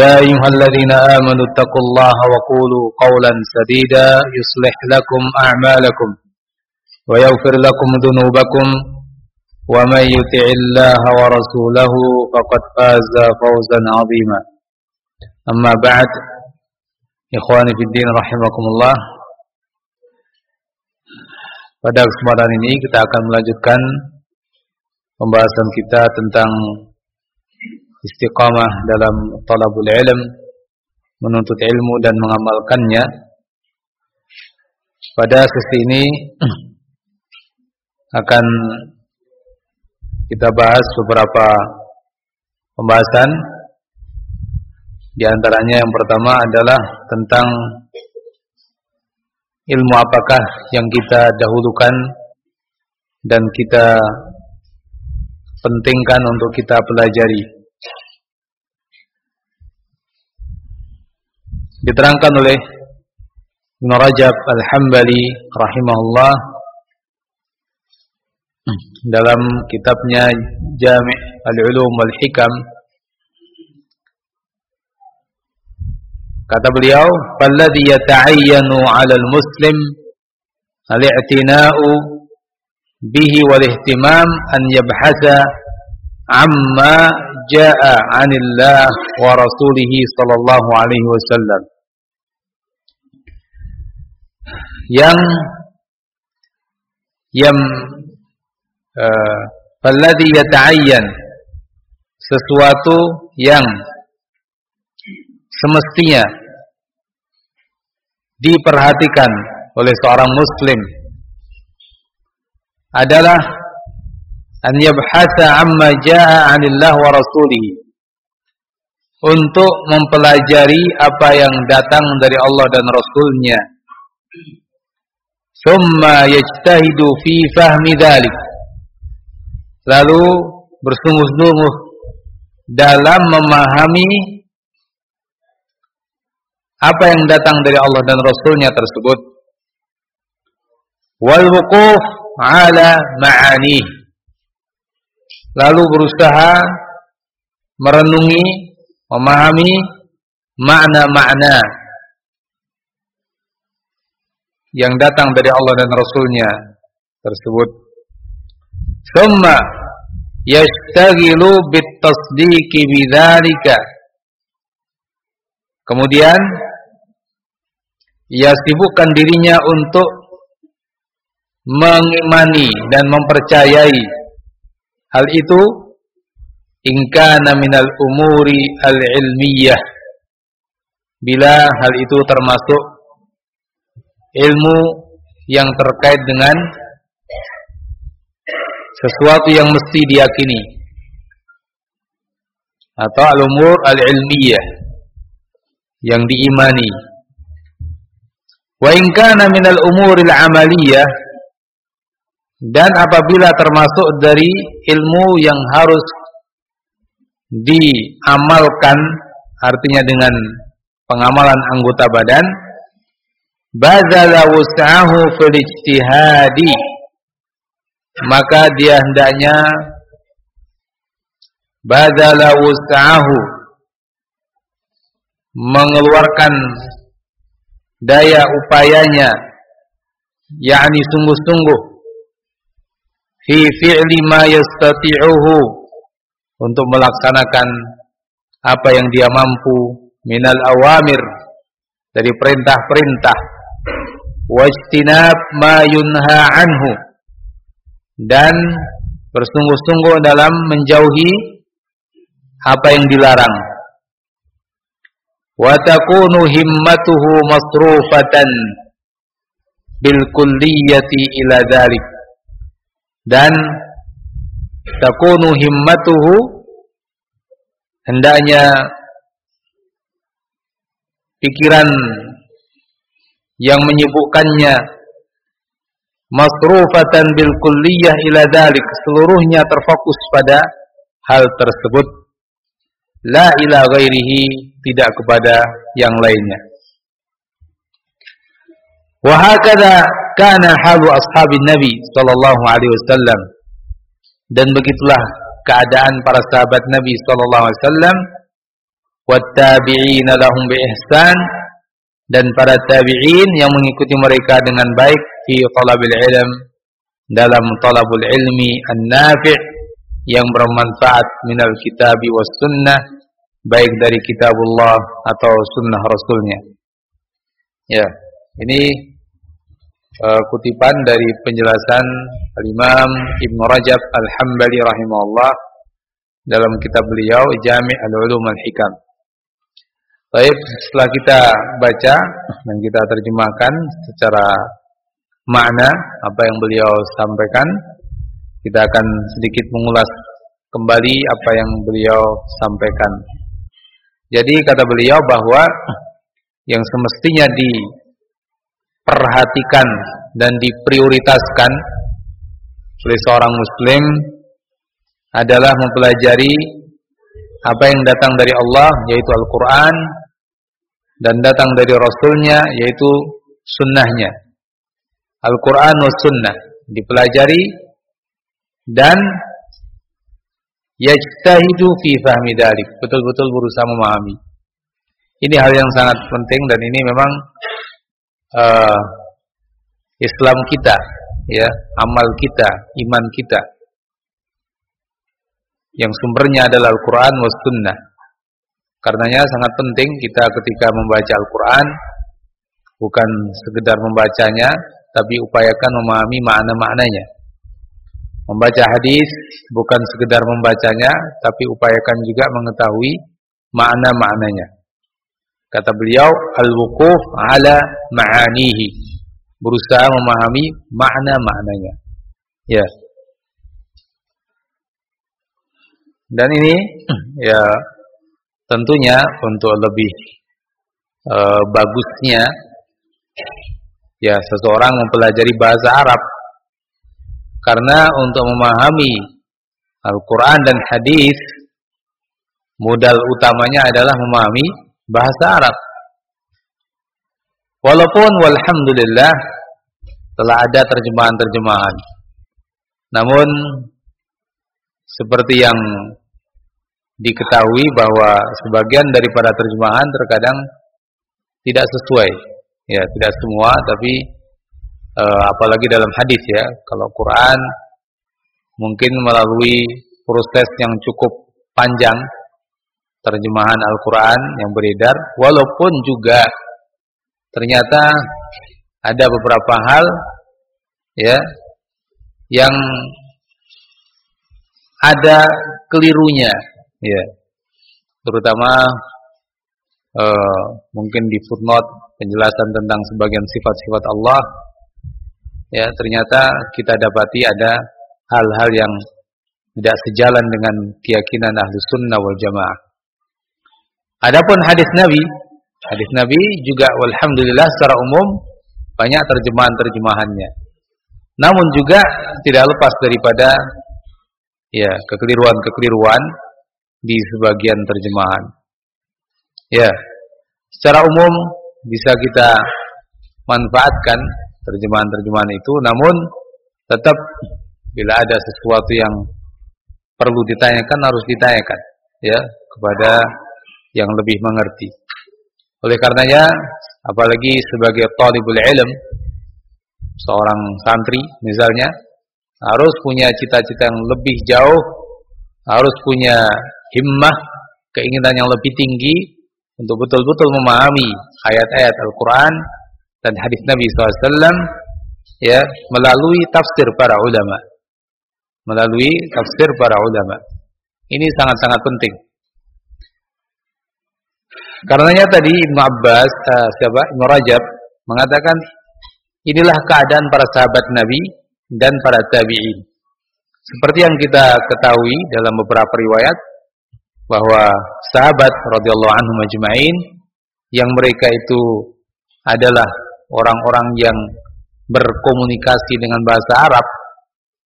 يا أيها الذين آمنوا اتقوا الله وقولوا قولا سديدا يصلح لكم أعمالكم ويغفر لكم ذنوبكم ومن يطع الله ورسوله فقد فاز فوزا عظيما أما بعد إخواني في الدين رحمكم الله Pada kesempatan ini kita akan melanjutkan pembahasan kita tentang istiqamah dalam talabul ilm, menuntut ilmu dan mengamalkannya. Pada sesi ini akan kita bahas beberapa pembahasan. Di antaranya yang pertama adalah tentang ilmu apakah yang kita dahulukan dan kita pentingkan untuk kita pelajari. Diterangkan oleh Ibn Rajab Al-Hambali rahimahullah dalam kitabnya Jami' Al-Ulum Wal-Hikam. Kata beliau falladhi yata'ayyanu 'ala al-muslim al-i'tina'u bihi wal ihtimam an yabhatha amma jaa 'anillah wa rasulih sallallahu yang yang uh, falladhi yata'ayyan. Sesuatu yang semestinya diperhatikan oleh seorang muslim adalah an yabhasa amma jaa 'anillah wa rasulih untuk mempelajari apa yang datang dari Allah dan Rasulnya thumma yajtahidu fi fahmi dhalik lalu bersungguh-sungguh dalam memahami apa yang datang dari Allah dan Rasulnya tersebut. Wal wuquf ala ma'ani. Lalu berusaha merenungi memahami makna-makna yang datang dari Allah dan Rasulnya tersebut. Thumma yashtaghilu bitasdiqi bidzalika. Kemudian ia sibukkan dirinya untuk mengimani dan mempercayai hal itu. Ingkana minal umuri al-ilmiyah. Bila hal itu termasuk ilmu yang terkait dengan sesuatu yang mesti diyakini. Atau al-umur al-ilmiyah yang diimani. Wa in kana minal umuril amaliyah dan apabila termasuk dari ilmu yang harus diamalkan artinya dengan pengamalan anggota badan bazala wus'ahu fil ijtihadi. Maka dia hendaknya bazala wus'ahu. Mengeluarkan daya upayanya. Yakni sungguh-sungguh. Fi fi'li ma yastati'uhu. Untuk melaksanakan apa yang dia mampu. Minal awamir. Dari perintah-perintah wajtinab ma yunha anhu. Dan bersungguh-sungguh dalam menjauhi apa yang dilarang. Wa takunu himmatuhu masrufatan bil kulliyati ila dhalik. Dan takunu himmatuhu hendaknya pikiran yang menyibukkannya masrufatan bil kulliyah ila dalik seluruhnya terfokus pada hal tersebut. La ila ghairihi. Tidak kepada yang lainnya. Wa hakada kana halu ashabin nabi sallallahu alaihi wasallam. Dan begitulah keadaan para sahabat nabi sallallahu alaihi wasallam. Wattabi'ina lahum bi ihsan dan para tabi'in yang mengikuti mereka dengan baik fi talabil ilm dalam talabul ilmi an-nafi' yang bermanfaat minal kitabi was sunnah baik dari kitabullah atau sunnah rasulnya. Ya ini uh, kutipan dari penjelasan Al-Imam Ibn Rajab Al-Hambali rahimahullah dalam kitab beliau Jami' Al-Ulum Al-Hikam Baik, setelah kita baca dan kita terjemahkan secara makna apa yang beliau sampaikan, kita akan sedikit mengulas kembali apa yang beliau sampaikan. Jadi kata beliau bahwa yang semestinya diperhatikan dan diprioritaskan oleh seorang muslim adalah mempelajari apa yang datang dari Allah yaitu Al-Quran dan datang dari Rasulnya yaitu sunnahnya. Al-Quran wa sunnah dipelajari dan yajtahidu fi fahmi dalik betul-betul berusaha memahami. Ini hal yang sangat penting dan ini memang uh, Islam kita ya amal kita iman kita. Yang sumbernya adalah Al-Quran was sunnah. Karenanya sangat penting kita ketika membaca Al-Quran bukan sekedar membacanya, tapi upayakan memahami makna-maknanya. Membaca hadis bukan sekedar membacanya, tapi upayakan juga mengetahui makna-maknanya. Kata beliau, al-wukuf ala ma'anihi. Berusaha memahami makna-maknanya. Ya. Dan ini ya tentunya untuk lebih e, bagusnya ya seseorang mempelajari bahasa Arab. Karena untuk memahami Al-Qur'an dan hadis modal utamanya adalah memahami bahasa Arab. Walaupun walhamdulillah telah ada terjemahan-terjemahan. Namun seperti yang diketahui bahwa sebagian daripada terjemahan terkadang tidak sesuai. Ya, tidak semua tapi e, apalagi dalam hadis ya. Kalau Quran mungkin melalui proses yang cukup panjang terjemahan Al-Qur'an yang beredar walaupun juga ternyata ada beberapa hal ya yang ada kelirunya Ya. Terutama uh, mungkin di footnote penjelasan tentang sebagian sifat-sifat Allah ya ternyata kita dapati ada hal-hal yang tidak sejalan dengan keyakinan ahlu sunnah wal jamaah. Adapun hadis Nabi, hadis Nabi juga walhamdulillah secara umum banyak terjemahan-terjemahannya. Namun juga tidak lepas daripada ya kekeliruan-kekeliruan di sebagian terjemahan. Ya, secara umum bisa kita manfaatkan terjemahan-terjemahan itu, namun tetap bila ada sesuatu yang perlu ditanyakan harus ditanyakan ya kepada yang lebih mengerti. Oleh karenanya, apalagi sebagai talibul ilm, seorang santri misalnya harus punya cita-cita yang lebih jauh, harus punya himmah, keinginan yang lebih tinggi untuk betul-betul memahami ayat-ayat Al-Quran dan hadis Nabi SAW ya melalui tafsir para ulama. Melalui tafsir para ulama. Ini sangat-sangat penting. Karenanya tadi Ibnu Abbas uh, siapa? Ibnu Rajab mengatakan inilah keadaan para sahabat Nabi dan para tabi'in. Seperti yang kita ketahui dalam beberapa riwayat bahwa sahabat radhiyallahu anhum majma'in yang mereka itu adalah orang-orang yang berkomunikasi dengan bahasa Arab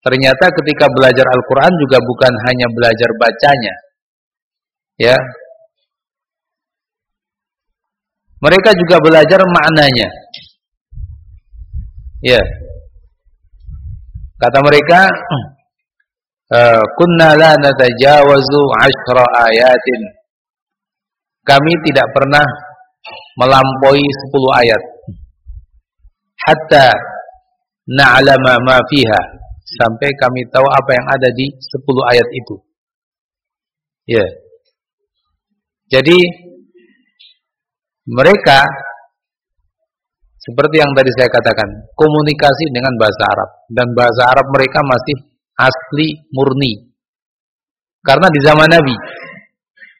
ternyata ketika belajar Al-Qur'an juga bukan hanya belajar bacanya ya. Mereka juga belajar maknanya ya. Kata mereka kunna la natajawazu ashra ayatin. Kami tidak pernah melampaui 10 ayat. Hatta na'lama ma fiha. Sampai kami tahu apa yang ada di 10 ayat itu. Ya. Yeah. Jadi mereka seperti yang tadi saya katakan, komunikasi dengan bahasa Arab dan bahasa Arab mereka masih asli murni. Karena di zaman Nabi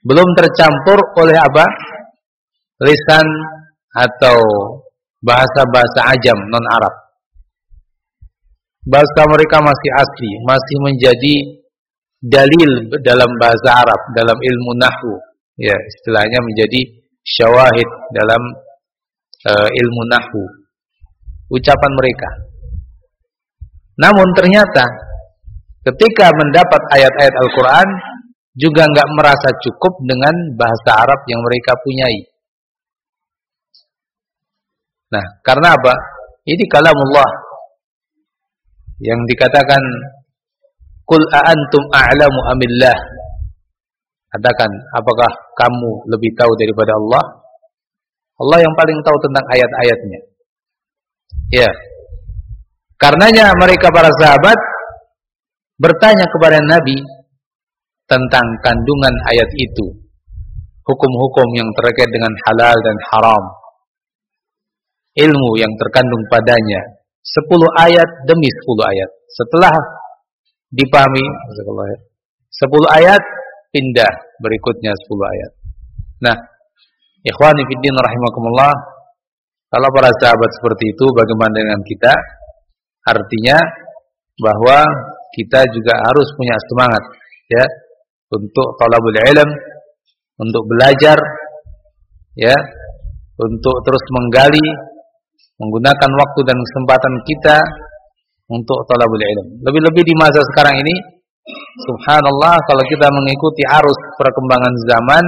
belum tercampur oleh apa? lisan atau bahasa-bahasa ajam non Arab. Bahasa mereka masih asli, masih menjadi dalil dalam bahasa Arab, dalam ilmu nahwu. Ya, istilahnya menjadi syawahid dalam uh, ilmu nahwu. Ucapan mereka. Namun ternyata ketika mendapat ayat-ayat Al-Quran juga nggak merasa cukup dengan bahasa Arab yang mereka punyai. Nah, karena apa? Ini kalamullah yang dikatakan Kul a'antum a'lamu amillah Katakan, apakah kamu lebih tahu daripada Allah? Allah yang paling tahu tentang ayat-ayatnya. Ya. Karenanya mereka para sahabat bertanya kepada Nabi tentang kandungan ayat itu, hukum-hukum yang terkait dengan halal dan haram, ilmu yang terkandung padanya, sepuluh ayat demi sepuluh ayat. Setelah dipahami, sepuluh ayat pindah berikutnya sepuluh ayat. Nah, ikhwani fiddin rahimakumullah, kalau para sahabat seperti itu bagaimana dengan kita? Artinya bahwa kita juga harus punya semangat ya untuk talabul ilm, untuk belajar ya, untuk terus menggali menggunakan waktu dan kesempatan kita untuk talabul ilm. Lebih-lebih di masa sekarang ini subhanallah kalau kita mengikuti arus perkembangan zaman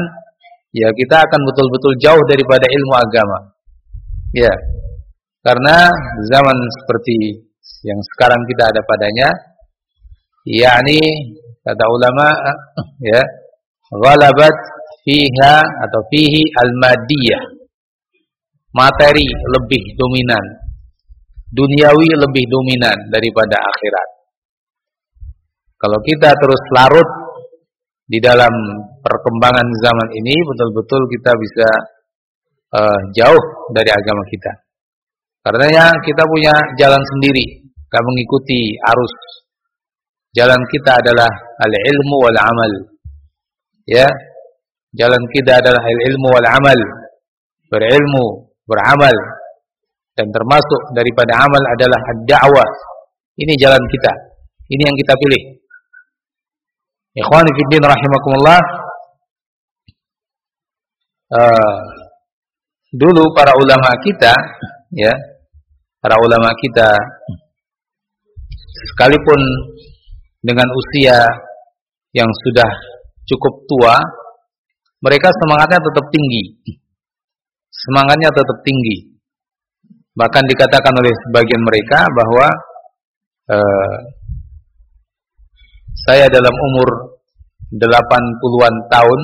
ya kita akan betul-betul jauh daripada ilmu agama. Ya. Karena zaman seperti yang sekarang kita ada padanya yakni kata ulama ya ghalabat fiha atau fihi al-madiyah materi lebih dominan. Duniawi lebih dominan daripada akhirat. Kalau kita terus larut di dalam perkembangan zaman ini betul-betul kita bisa uh, jauh dari agama kita. Karenanya kita punya jalan sendiri. Kita mengikuti arus Jalan kita adalah al-ilmu wal amal. Ya. Jalan kita adalah al-ilmu wal amal. Berilmu, beramal. Dan termasuk daripada amal adalah ad-da'wah. Ini jalan kita. Ini yang kita pilih. Ikhwani fi din rahimakumullah. Uh, dulu para ulama kita ya, para ulama kita sekalipun dengan usia yang sudah cukup tua, mereka semangatnya tetap tinggi. Semangatnya tetap tinggi. Bahkan dikatakan oleh sebagian mereka bahwa eh, saya dalam umur 80-an tahun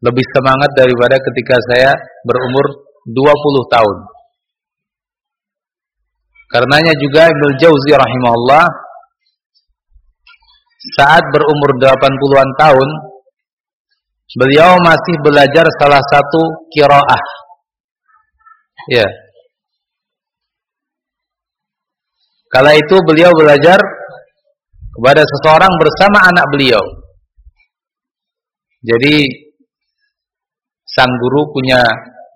lebih semangat daripada ketika saya berumur 20 tahun. Karenanya juga Ibnu Jauzi rahimahullah saat berumur 80-an tahun beliau masih belajar salah satu kiroah. Ya. Kala itu beliau belajar kepada seseorang bersama anak beliau. Jadi sang guru punya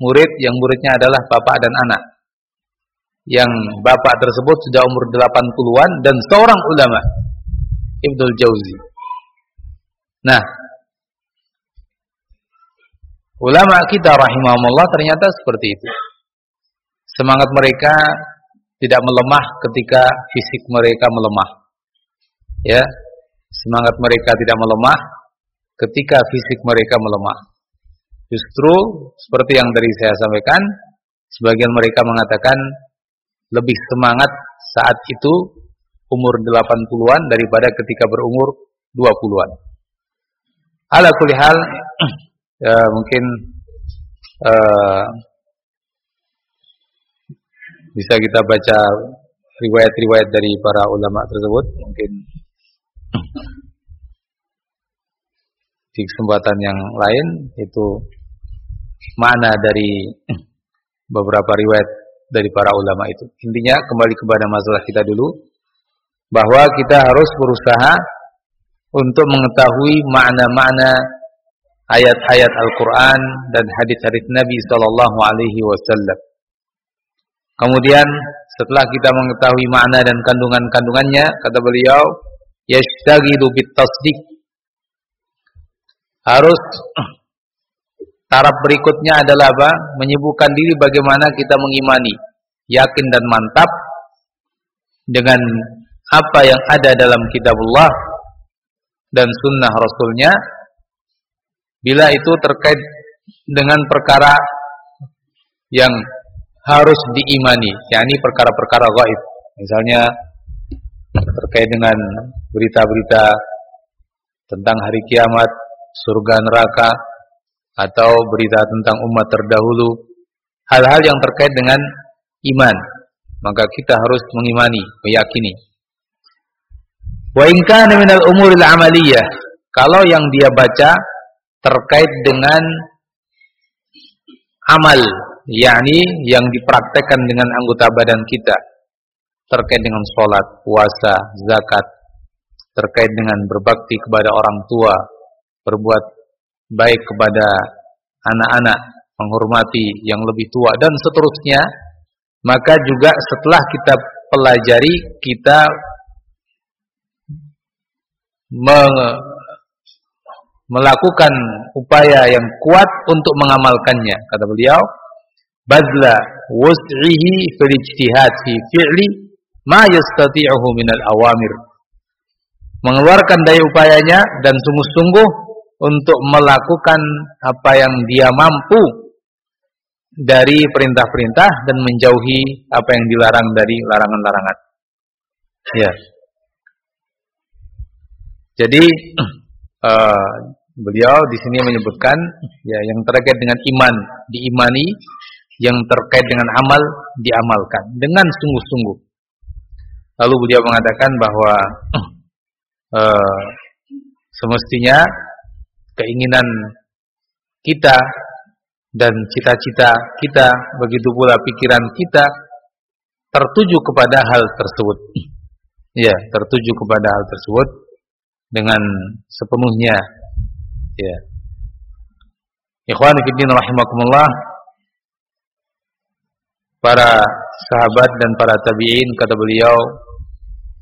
murid yang muridnya adalah bapak dan anak. Yang bapak tersebut sudah umur 80-an dan seorang ulama, Ibnul Jauzi. Nah, ulama kita rahimahumullah ternyata seperti itu. Semangat mereka tidak melemah ketika fisik mereka melemah. Ya, semangat mereka tidak melemah ketika fisik mereka melemah. Justru seperti yang tadi saya sampaikan, sebagian mereka mengatakan lebih semangat saat itu umur 80-an daripada ketika berumur 20-an. Ala kulli hal ya, mungkin uh, bisa kita baca riwayat-riwayat dari para ulama tersebut mungkin di kesempatan yang lain itu mana dari beberapa riwayat dari para ulama itu. Intinya kembali kepada masalah kita dulu bahwa kita harus berusaha untuk mengetahui makna-makna ayat-ayat Al-Qur'an dan hadis-hadis Nabi sallallahu alaihi wasallam. Kemudian setelah kita mengetahui makna dan kandungan-kandungannya, kata beliau, yashtaghilu bit tasdiq harus taraf berikutnya adalah apa? Menyibukkan diri bagaimana kita mengimani, yakin dan mantap dengan apa yang ada dalam kitabullah dan sunnah rasulnya bila itu terkait dengan perkara yang harus diimani yakni perkara-perkara gaib misalnya terkait dengan berita-berita tentang hari kiamat surga neraka atau berita tentang umat terdahulu, hal-hal yang terkait dengan iman, maka kita harus mengimani, meyakini. Wa in kana minal umuril amaliyah, kalau yang dia baca terkait dengan amal, yakni yang dipraktekkan dengan anggota badan kita, terkait dengan sholat, puasa, zakat, terkait dengan berbakti kepada orang tua, berbuat baik kepada anak-anak, menghormati yang lebih tua dan seterusnya, maka juga setelah kita pelajari kita me melakukan upaya yang kuat untuk mengamalkannya kata beliau bazla wus'ihi fil ijtihad fi fi'li ma yastati'uhu minal awamir mengeluarkan daya upayanya dan sungguh-sungguh untuk melakukan apa yang dia mampu dari perintah-perintah dan menjauhi apa yang dilarang dari larangan-larangan. Ya. Jadi uh, beliau di sini menyebutkan ya yang terkait dengan iman diimani, yang terkait dengan amal diamalkan dengan sungguh-sungguh. Lalu beliau mengatakan bahwa uh, semestinya keinginan kita dan cita-cita kita, begitu pula pikiran kita tertuju kepada hal tersebut. Ya, tertuju kepada hal tersebut dengan sepenuhnya. Ya. Ikhwan fillah rahimakumullah. Para sahabat dan para tabi'in kata beliau,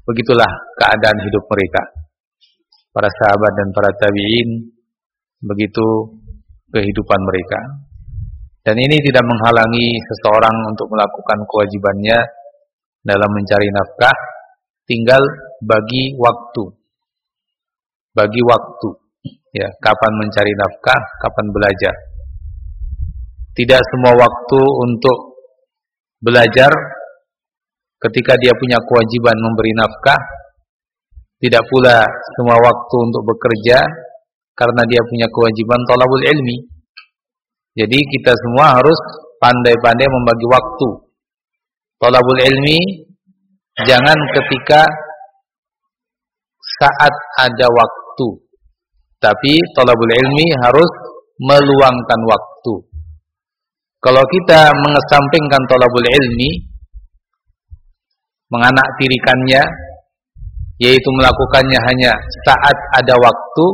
begitulah keadaan hidup mereka. Para sahabat dan para tabi'in begitu kehidupan mereka. Dan ini tidak menghalangi seseorang untuk melakukan kewajibannya dalam mencari nafkah, tinggal bagi waktu. Bagi waktu. Ya, kapan mencari nafkah, kapan belajar. Tidak semua waktu untuk belajar ketika dia punya kewajiban memberi nafkah, tidak pula semua waktu untuk bekerja karena dia punya kewajiban tolabul ilmi. Jadi kita semua harus pandai-pandai membagi waktu. Tolabul ilmi jangan ketika saat ada waktu. Tapi talabul ilmi harus meluangkan waktu. Kalau kita mengesampingkan talabul ilmi, menganaktirikannya, yaitu melakukannya hanya saat ada waktu,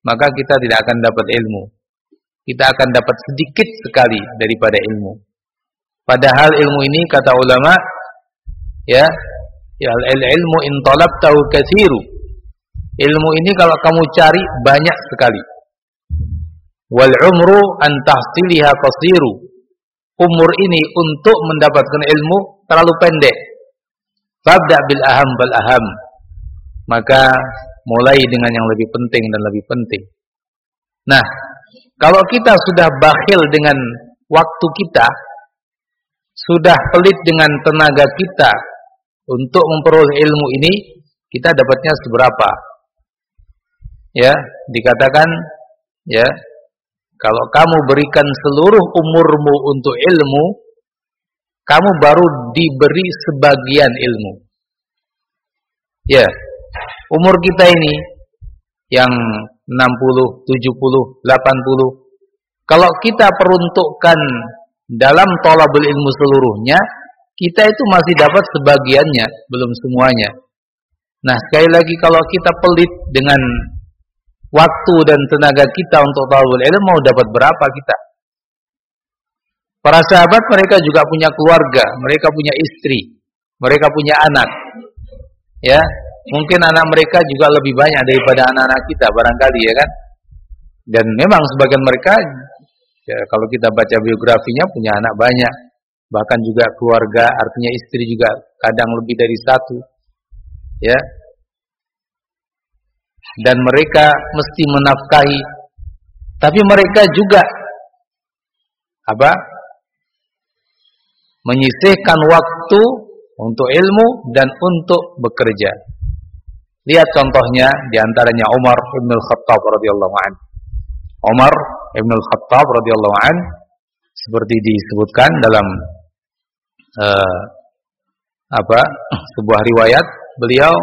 maka kita tidak akan dapat ilmu. Kita akan dapat sedikit sekali daripada ilmu. Padahal ilmu ini kata ulama ya, ya ilmu in talabtahu katsiru. Ilmu ini kalau kamu cari banyak sekali. Wal umru an tahsiliha qasiru. Umur ini untuk mendapatkan ilmu terlalu pendek. Fabda bil aham bal aham. Maka mulai dengan yang lebih penting dan lebih penting. Nah, kalau kita sudah bakhil dengan waktu kita, sudah pelit dengan tenaga kita untuk memperoleh ilmu ini, kita dapatnya seberapa? Ya, dikatakan ya, kalau kamu berikan seluruh umurmu untuk ilmu, kamu baru diberi sebagian ilmu. Ya, umur kita ini yang 60, 70, 80, kalau kita peruntukkan dalam tolabul ilmu seluruhnya, kita itu masih dapat sebagiannya, belum semuanya. Nah, sekali lagi kalau kita pelit dengan waktu dan tenaga kita untuk tolabul ilmu, mau dapat berapa kita? Para sahabat mereka juga punya keluarga, mereka punya istri, mereka punya anak. Ya, mungkin anak mereka juga lebih banyak daripada anak-anak kita barangkali ya kan. Dan memang sebagian mereka Ya, kalau kita baca biografinya punya anak banyak, bahkan juga keluarga, artinya istri juga kadang lebih dari satu. Ya. Dan mereka mesti menafkahi tapi mereka juga apa? menyisihkan waktu untuk ilmu dan untuk bekerja. Lihat contohnya di antaranya Umar bin Khattab radhiyallahu anhu. Umar Ibn al-Khattab radhiyallahu an seperti disebutkan dalam uh, apa sebuah riwayat beliau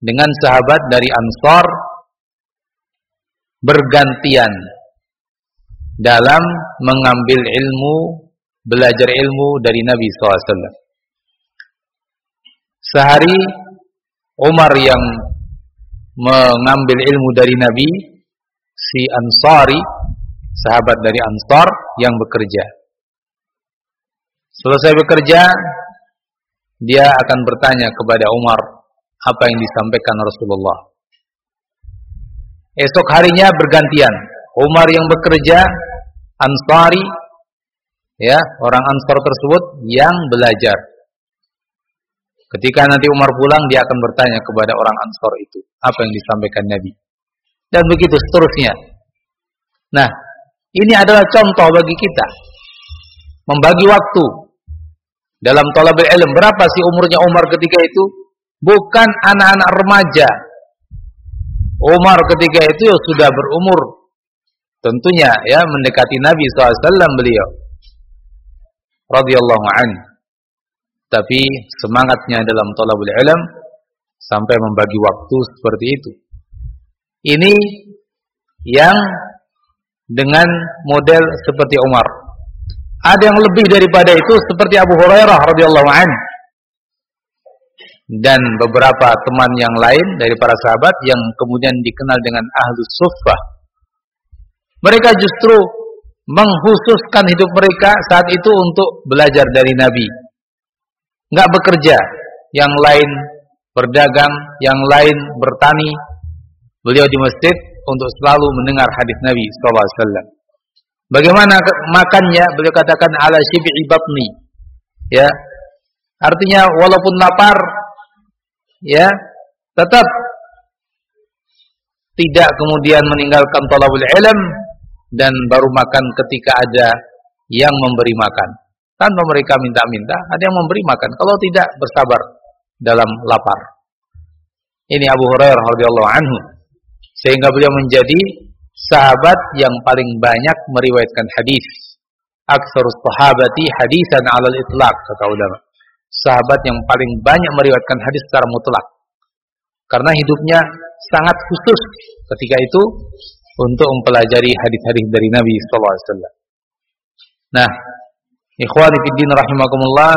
dengan sahabat dari Ansar bergantian dalam mengambil ilmu belajar ilmu dari Nabi SAW sehari Umar yang mengambil ilmu dari Nabi si Ansari sahabat dari Ansar yang bekerja. Selesai bekerja, dia akan bertanya kepada Umar apa yang disampaikan Rasulullah. Esok harinya bergantian. Umar yang bekerja, Ansari, ya orang Ansar tersebut yang belajar. Ketika nanti Umar pulang, dia akan bertanya kepada orang Ansar itu apa yang disampaikan Nabi. Dan begitu seterusnya. Nah, ini adalah contoh bagi kita. Membagi waktu. Dalam talabul ilm. Berapa sih umurnya Umar ketika itu? Bukan anak-anak remaja. Umar ketika itu sudah berumur. Tentunya ya mendekati Nabi SAW beliau. radhiyallahu anhu. Tapi semangatnya dalam talabul ilm sampai membagi waktu seperti itu. Ini yang dengan model seperti Umar. Ada yang lebih daripada itu seperti Abu Hurairah radhiyallahu anhu dan beberapa teman yang lain dari para sahabat yang kemudian dikenal dengan ahlus suffah. Mereka justru menghususkan hidup mereka saat itu untuk belajar dari Nabi. Enggak bekerja, yang lain berdagang, yang lain bertani. Beliau di masjid untuk selalu mendengar hadis Nabi sallallahu alaihi. Bagaimana makannya? Beliau katakan ala syibi'i batni. Ya. Artinya walaupun lapar ya, tetap tidak kemudian meninggalkan talabul ilm dan baru makan ketika ada yang memberi makan. Tanpa mereka minta-minta, ada yang memberi makan. Kalau tidak bersabar dalam lapar. Ini Abu Hurairah radhiyallahu anhu sehingga beliau menjadi sahabat yang paling banyak meriwayatkan hadis. Aksarus sahabati hadisan 'alal itlaq kata ulama. Sahabat yang paling banyak meriwayatkan hadis secara mutlak. karena hidupnya sangat khusus ketika itu untuk mempelajari hadis-hadis dari Nabi sallallahu alaihi wasallam. Nah, ikhwani fiddin rahimakumullah,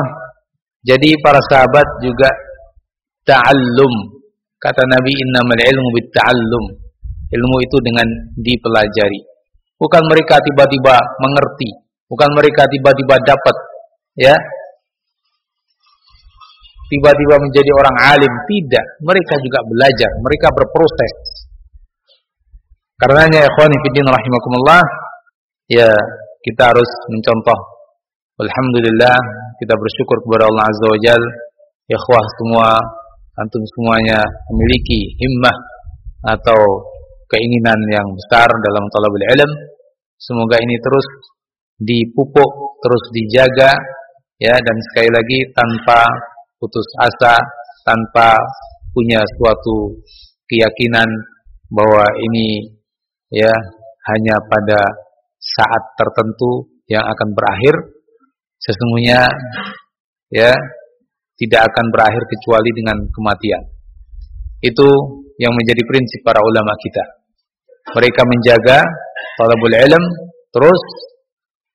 jadi para sahabat juga ta'allum. Kata Nabi innamal ilmu bitta'allum. Ilmu itu dengan dipelajari. Bukan mereka tiba-tiba mengerti, bukan mereka tiba-tiba dapat, ya. Tiba-tiba menjadi orang alim, tidak. Mereka juga belajar, mereka berproses. Karenanya ikhwani fillah rahimakumullah, ya kita harus mencontoh. Alhamdulillah kita bersyukur kepada Allah Azza wa Jalla. Ikhwah semua antum semuanya memiliki himmah atau keinginan yang besar dalam talabul ilm. Semoga ini terus dipupuk, terus dijaga ya dan sekali lagi tanpa putus asa, tanpa punya suatu keyakinan bahwa ini ya hanya pada saat tertentu yang akan berakhir sesungguhnya ya tidak akan berakhir kecuali dengan kematian. Itu yang menjadi prinsip para ulama kita. Mereka menjaga talabul ilm terus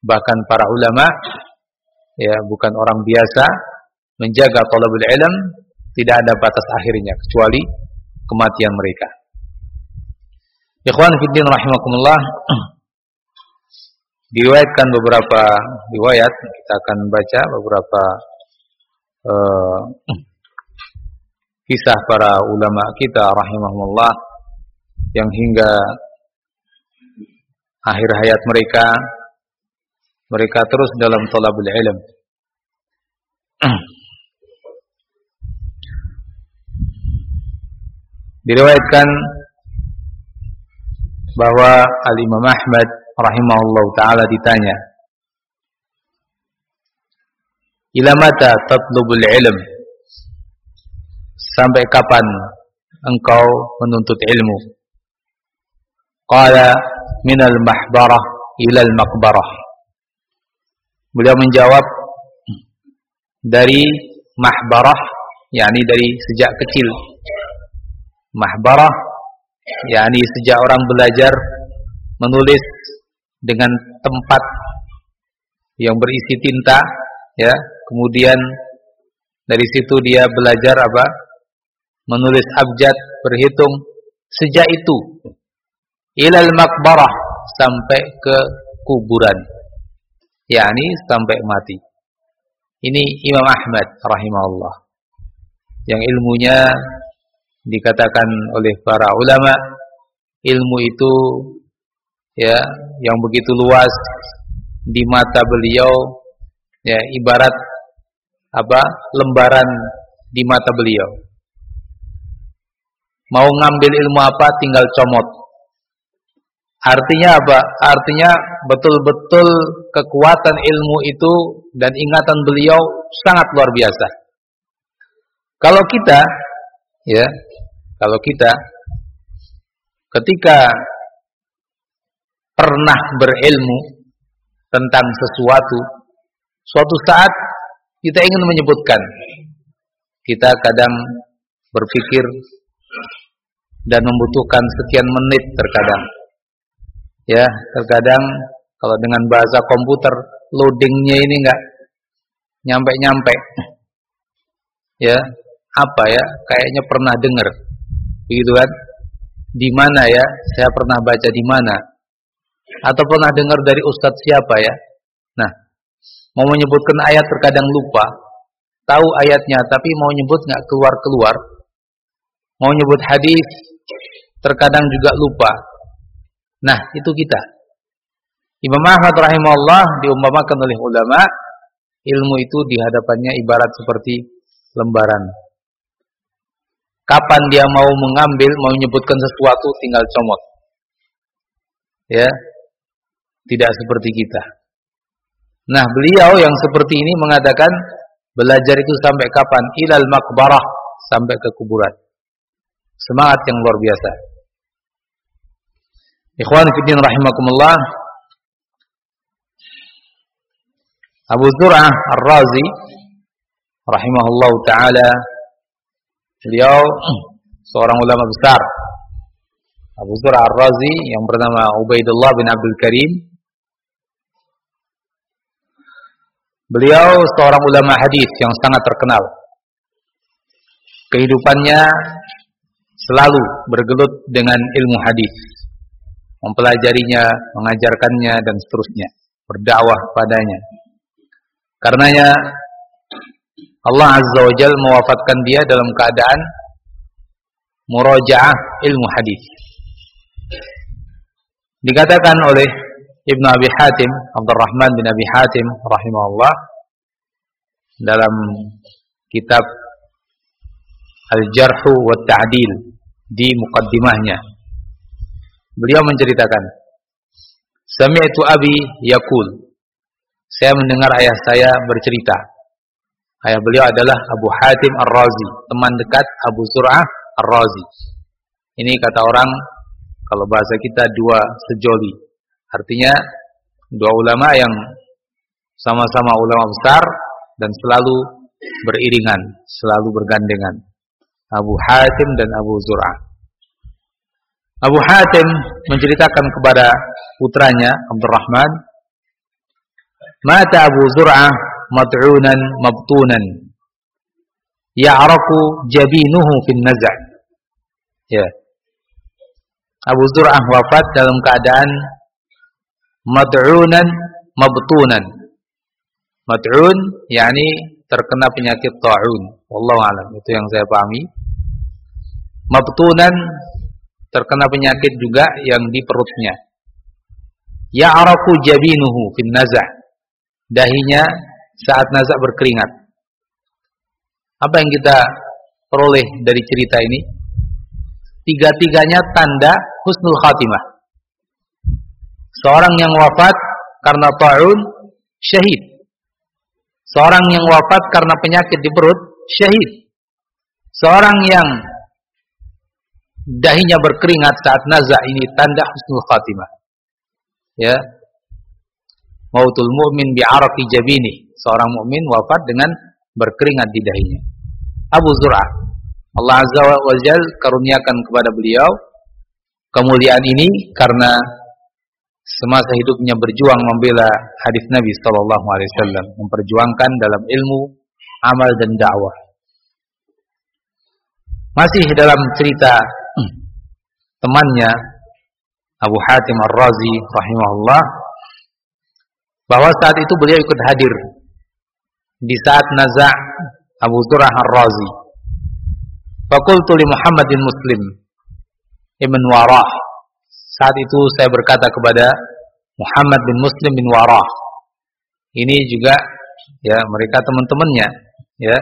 bahkan para ulama ya bukan orang biasa menjaga talabul ilm tidak ada batas akhirnya kecuali kematian mereka. Ikhwan fillah rahimakumullah diriwayatkan beberapa riwayat kita akan baca beberapa uh, kisah para ulama kita rahimahumullah yang hingga akhir hayat mereka mereka terus dalam talabul ilm diriwayatkan bahwa Al-Imam Ahmad rahimahullah taala ditanya Ila mata tatlubul ilm? Sampai kapan engkau menuntut ilmu? Qala minal mahbarah ilal maqbarah Beliau menjawab dari mahbarah yakni dari sejak kecil mahbarah yakni sejak orang belajar menulis dengan tempat yang berisi tinta ya. Kemudian dari situ dia belajar apa? Menulis abjad berhitung. Sejak itu ilal makbarah sampai ke kuburan. Yakni sampai mati. Ini Imam Ahmad rahimahullah. Yang ilmunya dikatakan oleh para ulama ilmu itu ya yang begitu luas di mata beliau ya ibarat apa lembaran di mata beliau. Mau ngambil ilmu apa tinggal comot. Artinya apa? Artinya betul-betul kekuatan ilmu itu dan ingatan beliau sangat luar biasa. Kalau kita ya kalau kita ketika pernah berilmu tentang sesuatu, suatu saat kita ingin menyebutkan. Kita kadang berpikir dan membutuhkan sekian menit terkadang. Ya, terkadang kalau dengan bahasa komputer loadingnya ini enggak nyampe-nyampe. Ya, apa ya? Kayaknya pernah dengar Begitu kan? Di mana ya? Saya pernah baca di mana? Atau pernah dengar dari ustadz siapa ya? Nah, mau menyebutkan ayat terkadang lupa. Tahu ayatnya tapi mau nyebut nggak keluar-keluar. Mau nyebut hadis terkadang juga lupa. Nah, itu kita. Imam Ahmad rahimahullah diumpamakan oleh ulama, ilmu itu di hadapannya ibarat seperti lembaran Kapan dia mau mengambil, mau menyebutkan sesuatu tinggal comot. Ya. Tidak seperti kita. Nah, beliau yang seperti ini mengatakan belajar itu sampai kapan? Ilal makbarah, sampai ke kuburan. Semangat yang luar biasa. Ikhwan fillah rahimakumullah. Abu Zur'ah Ar-Razi rahimahullah taala Beliau seorang ulama besar. Abu Zur'ah Ar-Razi yang bernama Ubaidullah bin Abdul Karim. Beliau seorang ulama hadis yang sangat terkenal. Kehidupannya selalu bergelut dengan ilmu hadis. Mempelajarinya, mengajarkannya dan seterusnya, berdakwah padanya. Karenanya Allah Azza wa Jal mewafatkan dia dalam keadaan murajaah ilmu hadis. Dikatakan oleh Ibnu Abi Hatim, Abdurrahman bin Abi Hatim rahimahullah dalam kitab Al-Jarhu wa Ta'dil di mukaddimahnya. Beliau menceritakan, Sami'tu Abi Yakul. Saya mendengar ayah saya bercerita. Ayah beliau adalah Abu Hatim Ar-Razi, teman dekat Abu Zur'ah Ar-Razi. Ini kata orang kalau bahasa kita dua sejoli. Artinya dua ulama yang sama-sama ulama besar dan selalu beriringan, selalu bergandengan. Abu Hatim dan Abu Zur'ah. Abu Hatim menceritakan kepada putranya Abdurrahman, "Mata Abu Zur'ah mat'unan mabtunan. Ya'raku jabinuhu fin naza'." Ya. Abu Zur'ah wafat dalam keadaan mat'unan mabtunan. Mat'un yakni terkena penyakit ta'un. Wallahu alam. Itu yang saya pahami. Mabtunan terkena penyakit juga yang di perutnya. Ya'raku jabinuhu fin naza'. Dahinya saat nazak berkeringat. Apa yang kita peroleh dari cerita ini? tiga-tiganya tanda husnul khatimah. Seorang yang wafat karena ta'un syahid. Seorang yang wafat karena penyakit di perut syahid. Seorang yang dahinya berkeringat saat nazak ini tanda husnul khatimah. Ya. Mautul mu'min bi'araqi jabini. Seorang mukmin wafat dengan berkeringat di dahinya. Abu Zur'ah Allah Azza wa Jal karuniakan kepada beliau kemuliaan ini karena semasa hidupnya berjuang membela hadis Nabi sallallahu alaihi wasallam, memperjuangkan dalam ilmu, amal dan dakwah. Masih dalam cerita temannya Abu Hatim Ar-Razi rahimahullah bahwa saat itu beliau ikut hadir di saat nazak Abu Zur'ah Ar-Razi Fakultu li Muhammadin Muslim Ibn Warah. Saat itu saya berkata kepada Muhammad bin Muslim bin Warah. Ini juga ya mereka teman-temannya ya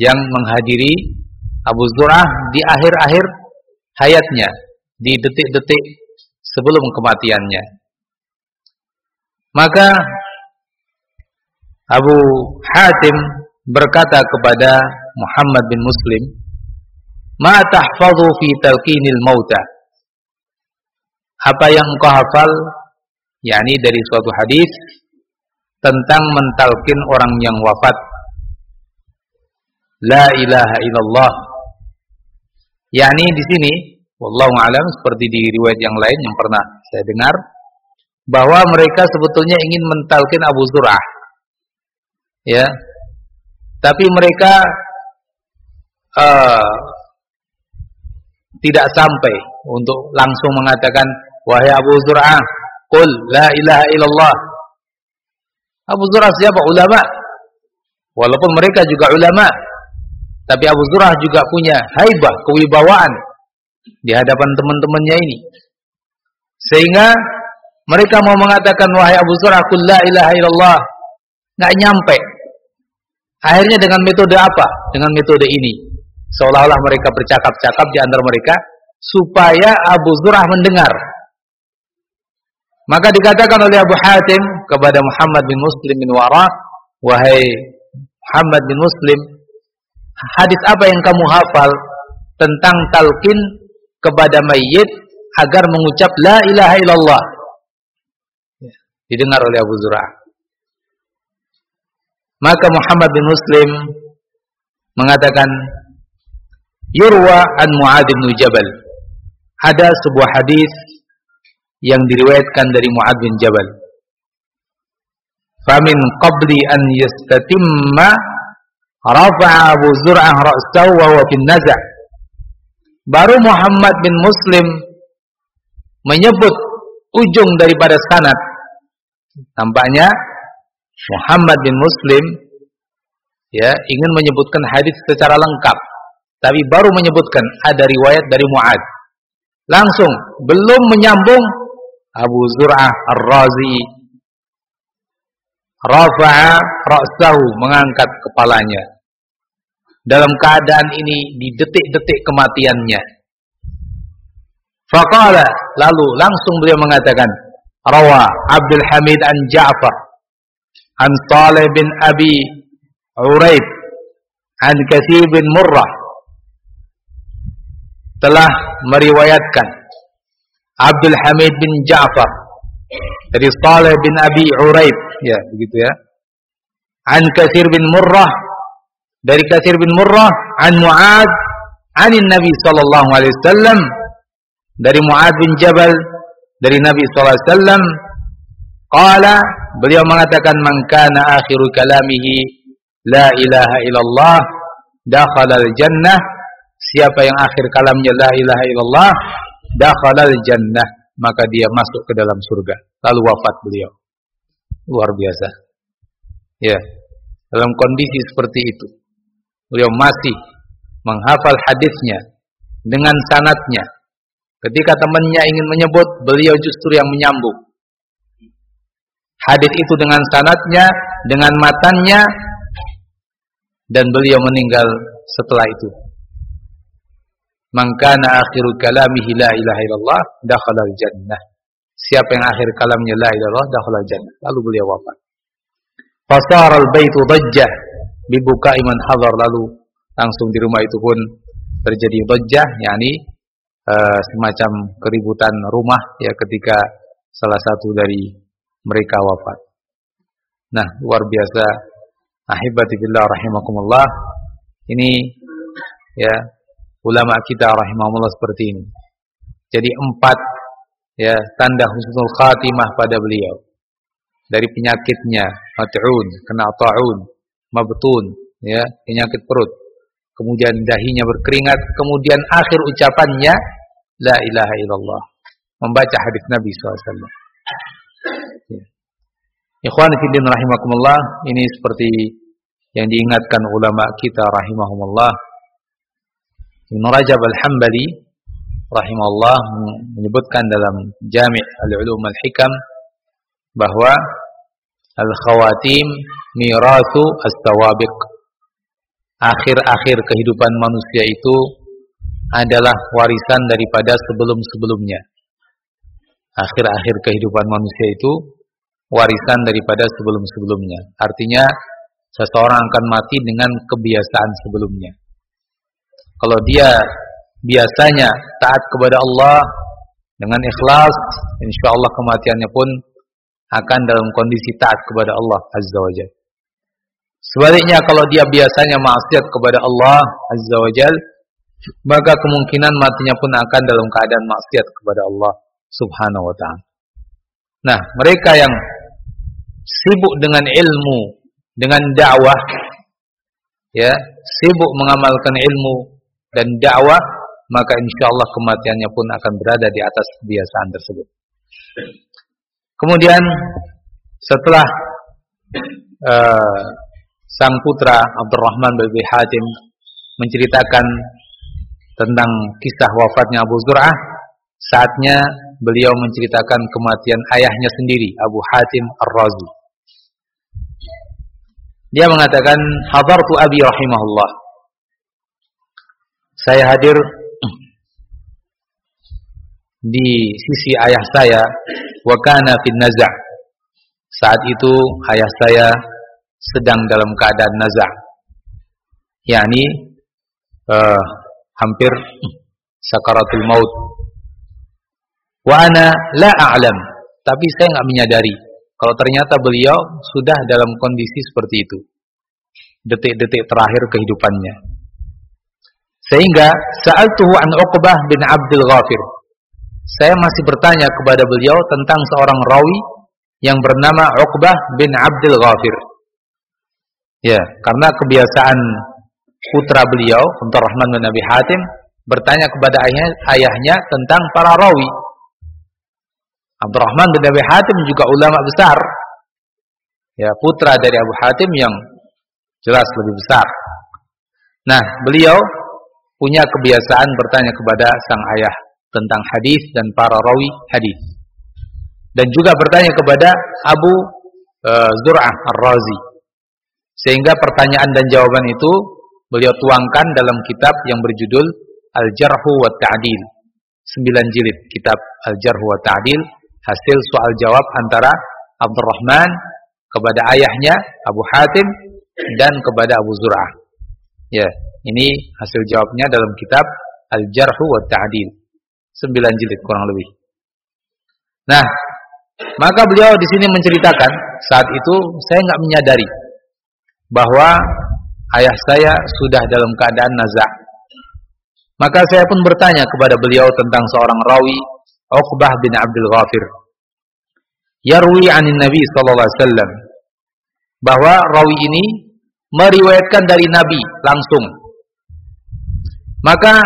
yang menghadiri Abu Zur'ah di akhir-akhir hayatnya, di detik-detik sebelum kematiannya. Maka Abu Hatim berkata kepada Muhammad bin Muslim, Ma tahfadhu fi talqinil mauta. Apa yang engkau hafal yakni dari suatu hadis tentang mentalkin orang yang wafat. La ilaha illallah. Yakni di sini wallahu alam seperti di riwayat yang lain yang pernah saya dengar bahwa mereka sebetulnya ingin mentalkin Abu Zur'ah. Ya. Tapi mereka uh, tidak sampai untuk langsung mengatakan wahai Abu Zur'ah qul la ilaha illallah. Abu Zur'ah siapa? Ulama. Walaupun mereka juga ulama tapi Abu Zur'ah juga punya haibah kewibawaan di hadapan teman-temannya ini. Sehingga mereka mau mengatakan wahai Abu Zur'ah qul la ilaha illallah. Enggak nyampe akhirnya dengan metode apa dengan metode ini Seolah-olah mereka bercakap-cakap di antara mereka supaya Abu Zur'ah mendengar. Maka dikatakan oleh Abu Hatim kepada Muhammad bin Muslim bin Warah, wahai Muhammad bin Muslim, hadis apa yang kamu hafal tentang talqin kepada mayit agar mengucap la ilaha illallah? Ya, didengar oleh Abu Zur'ah. Maka Muhammad bin Muslim mengatakan yurwa an Mu'adz bin Jabal. Ada sebuah hadis yang diriwayatkan dari Mu'adz bin Jabal. Famin qabli an yastatimma rafa'a Abu Zur'ah ra'sahu wa huwa fin naza'. Baru Muhammad bin Muslim menyebut ujung daripada sanad. Tampaknya Muhammad bin Muslim ya ingin menyebutkan hadis secara lengkap, tapi baru menyebutkan ada riwayat dari Muad. Langsung belum menyambung Abu Zur'ah Ar-Razi rafa'a ra'sahu mengangkat kepalanya dalam keadaan ini di detik-detik kematiannya. Faqala lalu langsung beliau mengatakan rawa Abdul Hamid an Ja'far an Saleh bin Abi Uraib an Kathir bin Murrah telah meriwayatkan Abdul Hamid bin Ja'far dari Saleh bin Abi Uraib. Ya begitu ya. An Kathir bin Murrah dari Katsir bin Murrah an Muad anin Nabi sallallahu alaihi wasallam dari Muad bin Jabal dari Nabi sallallahu alaihi wasallam qala beliau mengatakan man kana akhiru kalamihi la ilaha illallah dakhala al jannah. Siapa yang akhir kalamnya la ilaha illallah dakhala al jannah maka dia masuk ke dalam surga. Lalu wafat beliau. Luar biasa. Ya. Dalam kondisi seperti itu beliau masih menghafal hadisnya dengan sanatnya. Ketika temannya ingin menyebut, beliau justru yang menyambung. Hadis itu dengan sanatnya, dengan matanya, dan beliau meninggal setelah itu. Mangkana akhiru kalamihi la ilaha illallah dakhala al-jannah. Siapa yang akhir kalamnya la ilaha illallah dakhala al-jannah. Lalu beliau wafat. Fasar al-baitu dajjah dibuka iman hadar lalu langsung di rumah itu pun terjadi dojah yakni uh, semacam keributan rumah ya ketika salah satu dari mereka wafat. Nah, luar biasa ahibati billah rahimakumullah. Ini ya ulama kita rahimahumullah seperti ini. Jadi empat ya tanda husnul khatimah pada beliau. Dari penyakitnya, mat'un, kena ta'un, mabtun, ya, penyakit perut. Kemudian dahinya berkeringat, kemudian akhir ucapannya la ilaha illallah. Membaca hadis Nabi SAW. Ikhwan fillah rahimakumullah, ini seperti yang diingatkan ulama kita rahimahumullah. Ibn Rajab Al-Hambali rahimahullah menyebutkan dalam Jami' Al-Ulum Al-Hikam bahwa al-khawatim mirasu as-sawabiq. Akhir-akhir kehidupan manusia itu adalah warisan daripada sebelum-sebelumnya. Akhir-akhir kehidupan manusia itu warisan daripada sebelum-sebelumnya. Artinya seseorang akan mati dengan kebiasaan sebelumnya. Kalau dia biasanya taat kepada Allah dengan ikhlas, insya Allah kematiannya pun akan dalam kondisi taat kepada Allah Azza wa Jalla. Sebaliknya kalau dia biasanya maksiat kepada Allah Azza wa Jal, maka kemungkinan matinya pun akan dalam keadaan maksiat kepada Allah Subhanahu wa taala. Nah, mereka yang sibuk dengan ilmu, dengan dakwah ya, sibuk mengamalkan ilmu dan dakwah, maka insyaallah kematiannya pun akan berada di atas kebiasaan tersebut. Kemudian setelah uh, sang putra Abdurrahman bin Hatim menceritakan tentang kisah wafatnya Abu Zur'ah, saatnya beliau menceritakan kematian ayahnya sendiri, Abu Hatim Ar-Razi. Dia mengatakan, "Hadartu abi rahimahullah." Saya hadir di sisi ayah saya wa kana fin naza'. Saat itu ayah saya sedang dalam keadaan naza' yakni uh, hampir sakaratul maut wa ana la a'lam tapi saya enggak menyadari kalau ternyata beliau sudah dalam kondisi seperti itu detik-detik terakhir kehidupannya Sehingga sa'altuhu an Uqbah bin Abdul Ghafir. Saya masih bertanya kepada beliau tentang seorang rawi yang bernama Uqbah bin Abdul Ghafir. Ya, karena kebiasaan putra beliau, Rahman bin Abi Hatim, bertanya kepada ayahnya tentang para rawi. Abdurrahman bin Abi Hatim juga ulama besar. Ya, putra dari Abu Hatim yang jelas lebih besar. Nah, beliau punya kebiasaan bertanya kepada sang ayah tentang hadis dan para rawi hadis. Dan juga bertanya kepada Abu uh, Zur'ah Ar-Razi. Sehingga pertanyaan dan jawaban itu beliau tuangkan dalam kitab yang berjudul Al-Jarhu wa Ta'dil. Sembilan jilid kitab Al-Jarhu wa Ta'dil hasil soal jawab antara Abdurrahman kepada ayahnya Abu Hatim dan kepada Abu Zur'ah. Ya, ini hasil jawabnya dalam kitab Al-Jarhu wa Ta'dil. Sembilan jilid kurang lebih. Nah, maka beliau di sini menceritakan saat itu saya nggak menyadari bahwa ayah saya sudah dalam keadaan nazak. Maka saya pun bertanya kepada beliau tentang seorang rawi Uqbah bin Abdul Ghafir. Yarwi anin Nabi sallallahu alaihi wasallam bahwa rawi ini meriwayatkan dari Nabi langsung. Maka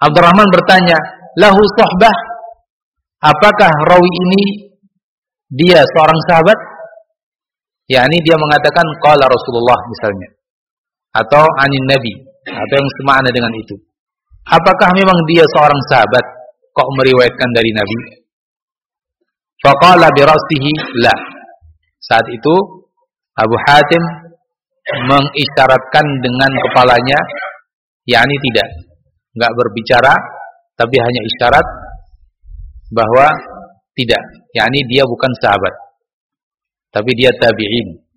Abdurrahman bertanya, "Lahu sohbah? Apakah rawi ini dia seorang sahabat?" yakni dia mengatakan qala Rasulullah misalnya atau anin nabi atau yang semakna dengan itu. Apakah memang dia seorang sahabat kok meriwayatkan dari nabi? Faqala bi ra'sihi la. Saat itu Abu Hatim mengisyaratkan dengan kepalanya yakni tidak enggak berbicara tapi hanya isyarat bahwa tidak yakni dia bukan sahabat tapi dia tabi'in.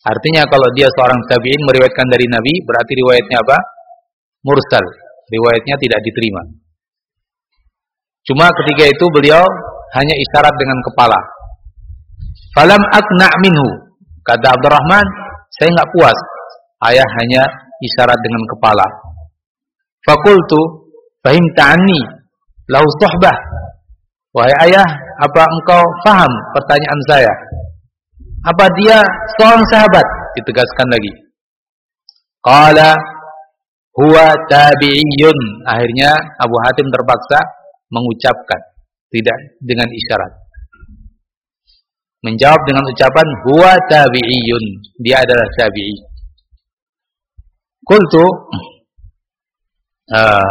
Artinya kalau dia seorang tabi'in meriwayatkan dari Nabi, berarti riwayatnya apa? Mursal. Riwayatnya tidak diterima. Cuma ketika itu beliau hanya isyarat dengan kepala. Falam akna minhu. Kata Abdurrahman, saya enggak puas. Ayah hanya isyarat dengan kepala. Fakultu, fahim ta'ani, lau sohbah. Wahai ayah, apa engkau faham pertanyaan saya? Apa dia seorang sahabat? Ditegaskan lagi. Qala huwa tabi'iyun. Akhirnya Abu Hatim terpaksa mengucapkan tidak dengan isyarat. Menjawab dengan ucapan huwa tabi'iyun. Dia adalah tabi'i. Qultu uh,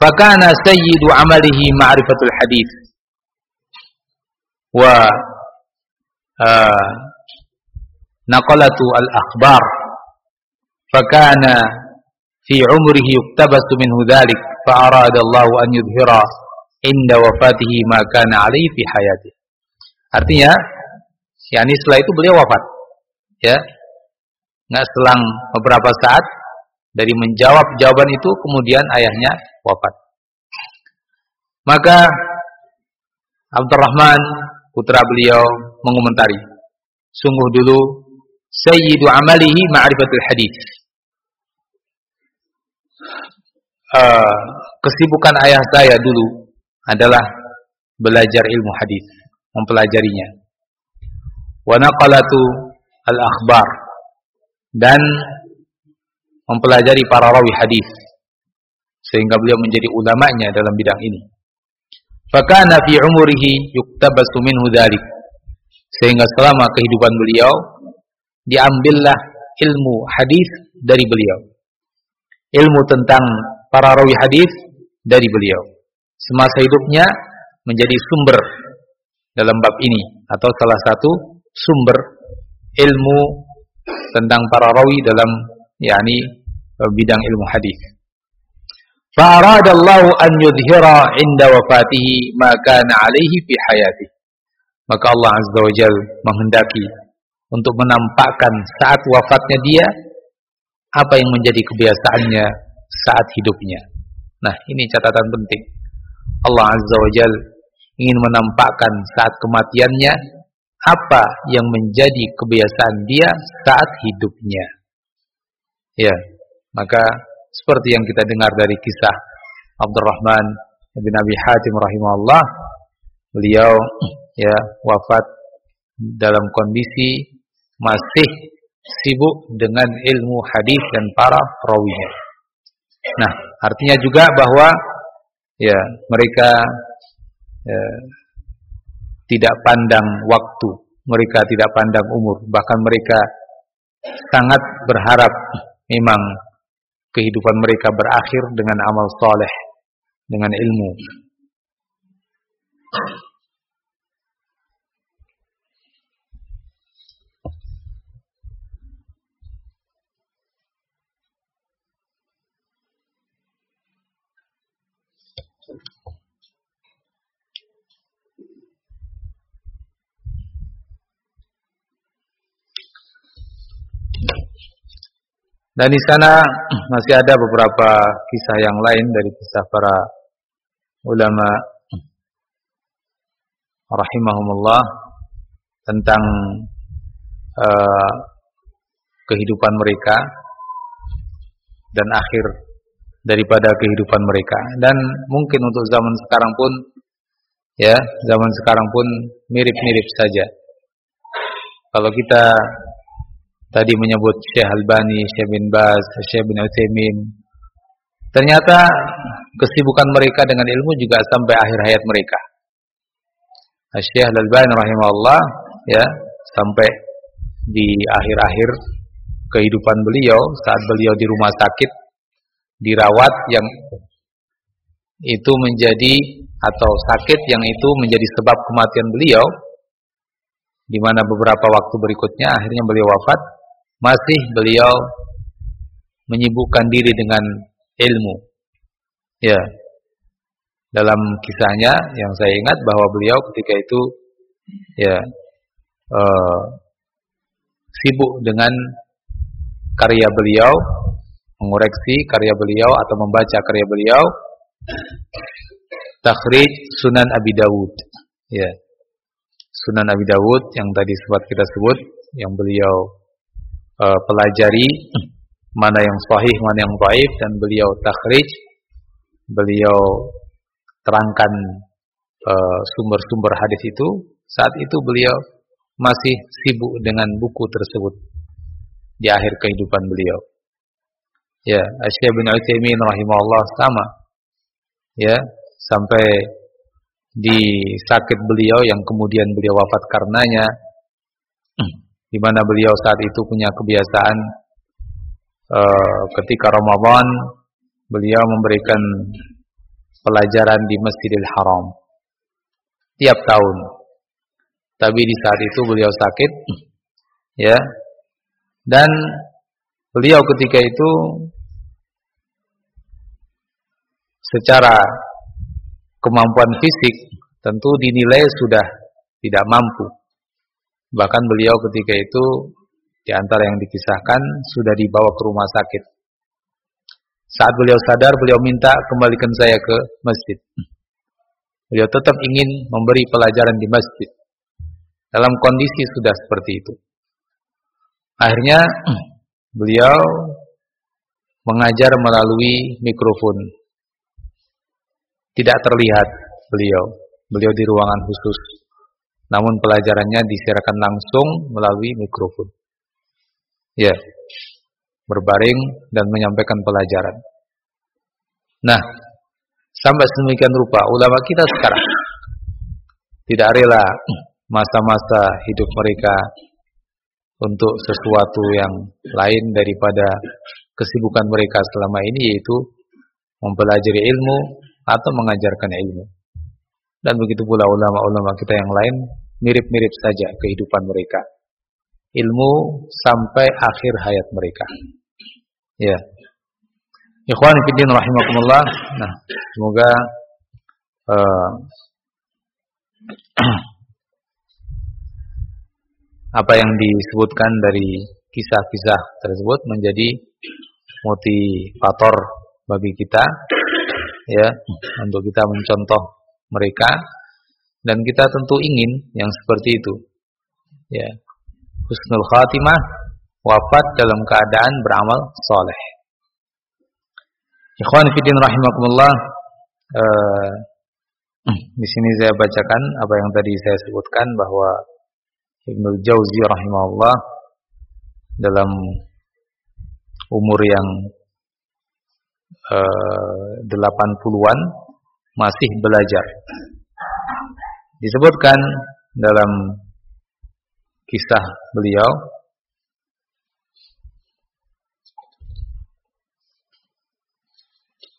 Fakana sayyidu amalihi ma'rifatul hadith wa uh, naqalatu al-akhbar fakana fi umrihi yuktabasu dhalik fa arada Allah an yudhira inda wafatihi ma kana alaihi fi hayati artinya yakni setelah itu beliau wafat ya enggak selang beberapa saat dari menjawab jawaban itu kemudian ayahnya wafat maka Abdurrahman putra beliau mengomentari. Sungguh dulu sayyidu amalihi ma'rifatul hadis. Uh, kesibukan ayah saya dulu adalah belajar ilmu hadis, mempelajarinya. Wa naqalatu al-akhbar dan mempelajari para rawi hadis sehingga beliau menjadi ulamanya dalam bidang ini. Fakana fi umurihi yuktabasu minhu dzalik. Sehingga selama kehidupan beliau diambillah ilmu hadis dari beliau. Ilmu tentang para rawi hadis dari beliau. Semasa hidupnya menjadi sumber dalam bab ini atau salah satu sumber ilmu tentang para rawi dalam yakni bidang ilmu hadis. Fa'aradallahu an yudhira inda wafatihi ma kana alaihi fi hayati. Maka Allah Azza wa Jal menghendaki untuk menampakkan saat wafatnya dia apa yang menjadi kebiasaannya saat hidupnya. Nah, ini catatan penting. Allah Azza wa Jal ingin menampakkan saat kematiannya apa yang menjadi kebiasaan dia saat hidupnya. Ya, maka seperti yang kita dengar dari kisah Abdurrahman bin Abi Hatim rahimahullah, beliau ya wafat dalam kondisi masih sibuk dengan ilmu hadis dan para perawinya. Nah, artinya juga bahwa ya mereka ya, tidak pandang waktu, mereka tidak pandang umur, bahkan mereka sangat berharap memang kehidupan mereka berakhir dengan amal soleh, dengan ilmu. Dan di sana masih ada beberapa kisah yang lain dari kisah para ulama rahimahumullah tentang uh, kehidupan mereka dan akhir daripada kehidupan mereka. Dan mungkin untuk zaman sekarang pun ya, zaman sekarang pun mirip-mirip saja. Kalau kita tadi menyebut Syekh Albani, Syekh bin Baz, Syekh bin Utsaimin. Ternyata kesibukan mereka dengan ilmu juga sampai akhir hayat mereka. Syekh Al-Albani rahimahullah ya, sampai di akhir-akhir kehidupan beliau saat beliau di rumah sakit dirawat yang itu menjadi atau sakit yang itu menjadi sebab kematian beliau di mana beberapa waktu berikutnya akhirnya beliau wafat masih beliau menyibukkan diri dengan ilmu. Ya. Dalam kisahnya yang saya ingat bahwa beliau ketika itu ya uh, sibuk dengan karya beliau, mengoreksi karya beliau atau membaca karya beliau takhrij Sunan Abi Dawud. Ya. Sunan Abi Dawud yang tadi sempat kita sebut yang beliau uh, pelajari mana yang sahih, mana yang dhaif dan beliau takhrij, beliau terangkan eh, sumber-sumber uh, hadis itu. Saat itu beliau masih sibuk dengan buku tersebut di akhir kehidupan beliau. Ya, Syekh bin Utsaimin rahimahullah sama. Ya, sampai di sakit beliau yang kemudian beliau wafat karenanya di mana beliau saat itu punya kebiasaan uh, ketika Ramadan beliau memberikan pelajaran di Masjidil Haram tiap tahun. Tapi di saat itu beliau sakit ya. Dan beliau ketika itu secara kemampuan fisik tentu dinilai sudah tidak mampu Bahkan beliau ketika itu di antara yang dikisahkan sudah dibawa ke rumah sakit. Saat beliau sadar, beliau minta kembalikan saya ke masjid. Beliau tetap ingin memberi pelajaran di masjid. Dalam kondisi sudah seperti itu. Akhirnya beliau mengajar melalui mikrofon. Tidak terlihat beliau. Beliau di ruangan khusus namun pelajarannya disiarkan langsung melalui mikrofon. Ya, berbaring dan menyampaikan pelajaran. Nah, sampai sedemikian rupa ulama kita sekarang tidak rela masa-masa hidup mereka untuk sesuatu yang lain daripada kesibukan mereka selama ini yaitu mempelajari ilmu atau mengajarkan ilmu. Dan begitu pula ulama-ulama kita yang lain mirip-mirip saja kehidupan mereka. Ilmu sampai akhir hayat mereka. Ya. Ikhwan fillah rahimakumullah. Nah, semoga uh, apa yang disebutkan dari kisah-kisah tersebut menjadi motivator bagi kita ya untuk kita mencontoh mereka dan kita tentu ingin yang seperti itu. ya husnul khatimah wafat dalam keadaan beramal soleh. Ikhwan fillah rahimakumullah uh, di sini saya bacakan apa yang tadi saya sebutkan bahwa Ibnu Jauzi rahimahullah dalam umur yang uh, 80-an masih belajar. Disebutkan dalam kisah beliau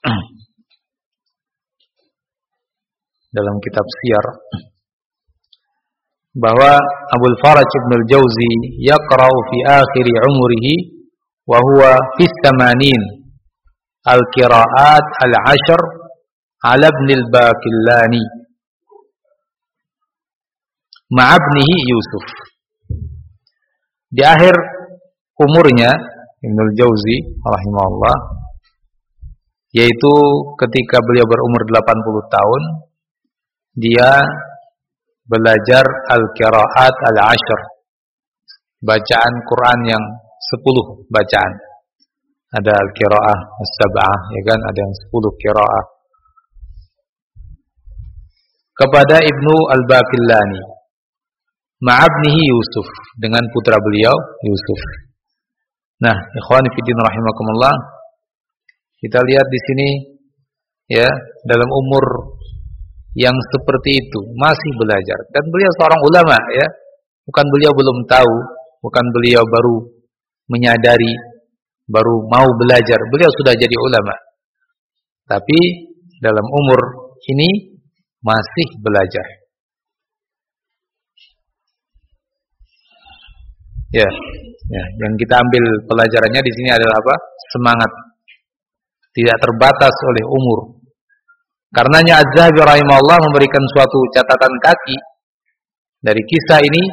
dalam kitab Siyar bahwa Abu Faraj Ibn al-Jauzi yaqra'u fi akhir umrihi wa huwa fi 80 al-qira'at al-ashr ala ibn al-Baqillani ma'abnihi Yusuf. Di akhir umurnya Ibn al-Jauzi rahimahullah yaitu ketika beliau berumur 80 tahun dia belajar al-qiraat al-ashr. Bacaan Quran yang 10 bacaan. Ada al-qiraah as-sab'ah ya kan? Ada yang 10 qiraah kepada Ibnu Al-Baqillani. Ma'abnihi Yusuf dengan putra beliau Yusuf. Nah ikhwan fillah rahimakumullah kita lihat di sini ya dalam umur yang seperti itu masih belajar. Dan beliau seorang ulama ya. Bukan beliau belum tahu bukan beliau baru menyadari baru mau belajar. Beliau sudah jadi ulama. Tapi dalam umur ini masih belajar ya ya yang kita ambil pelajarannya di sini adalah apa semangat tidak terbatas oleh umur Karenanya Az-Zahabi rahimahullah memberikan suatu catatan kaki dari kisah ini,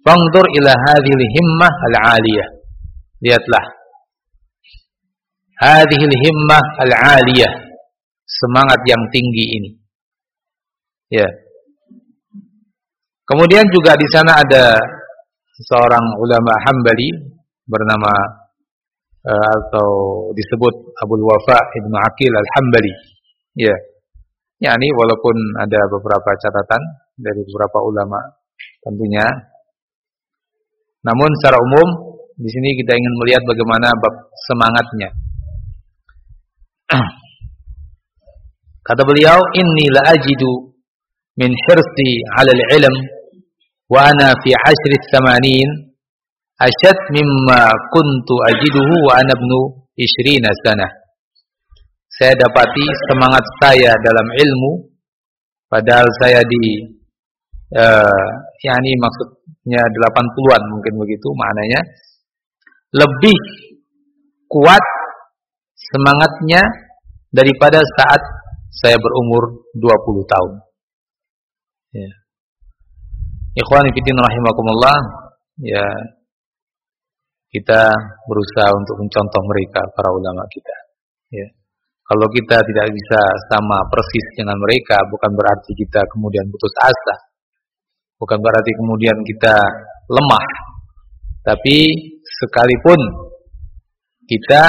"Fangdur ila hadhil himmah al-'aliyah." Lihatlah. Hadhil himmah al-'aliyah. Semangat yang tinggi ini. Ya. Kemudian juga di sana ada seorang ulama Hambali bernama uh, atau disebut Abu Wafa Ibnu Aqil Al-Hambali. Ya yakni walaupun ada beberapa catatan dari beberapa ulama tentunya namun secara umum di sini kita ingin melihat bagaimana bab semangatnya kata beliau inni la ajidu 'ala al-'ilm wa ana fi 'ashri ats-thamanin ashad mimma kuntu ajiduhu wa ana ibnu 20 sanah saya dapati semangat saya dalam ilmu padahal saya di uh, yakni maksudnya 80-an mungkin begitu maknanya lebih kuat semangatnya daripada saat saya berumur 20 tahun. Ya. Ikhwani fillah rahimakumullah, ya kita berusaha untuk mencontoh mereka para ulama kita. Ya. Kalau kita tidak bisa sama persis dengan mereka, bukan berarti kita kemudian putus asa. Bukan berarti kemudian kita lemah. Tapi sekalipun kita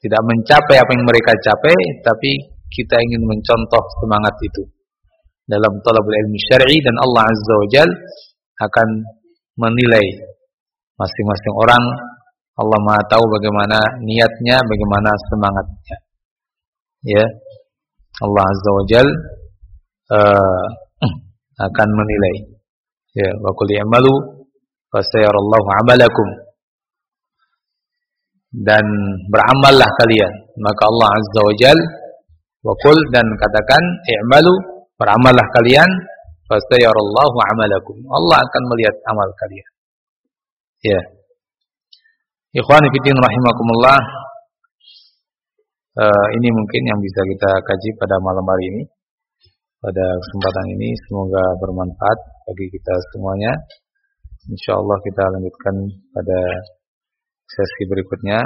tidak mencapai apa yang mereka capai, tapi kita ingin mencontoh semangat itu. Dalam talabul ilmi syar'i dan Allah Azza wa Jal akan menilai masing-masing orang. Allah Maha tahu bagaimana niatnya, bagaimana semangatnya. Ya. Allah Azza wa Jal uh, akan menilai. Ya. Wa qul i'malu fasayarallahu 'amalakum. Dan beramallah kalian. Maka Allah Azza wa Jal wa dan katakan i'malu beramallah kalian fasayarallahu 'amalakum Allah akan melihat amal kalian ya Ikhwan fillah rahimakumullah uh, ini mungkin yang bisa kita kaji pada malam hari ini. Pada kesempatan ini semoga bermanfaat bagi kita semuanya. Insya Allah kita lanjutkan pada sesi berikutnya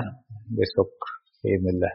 besok. Bismillah.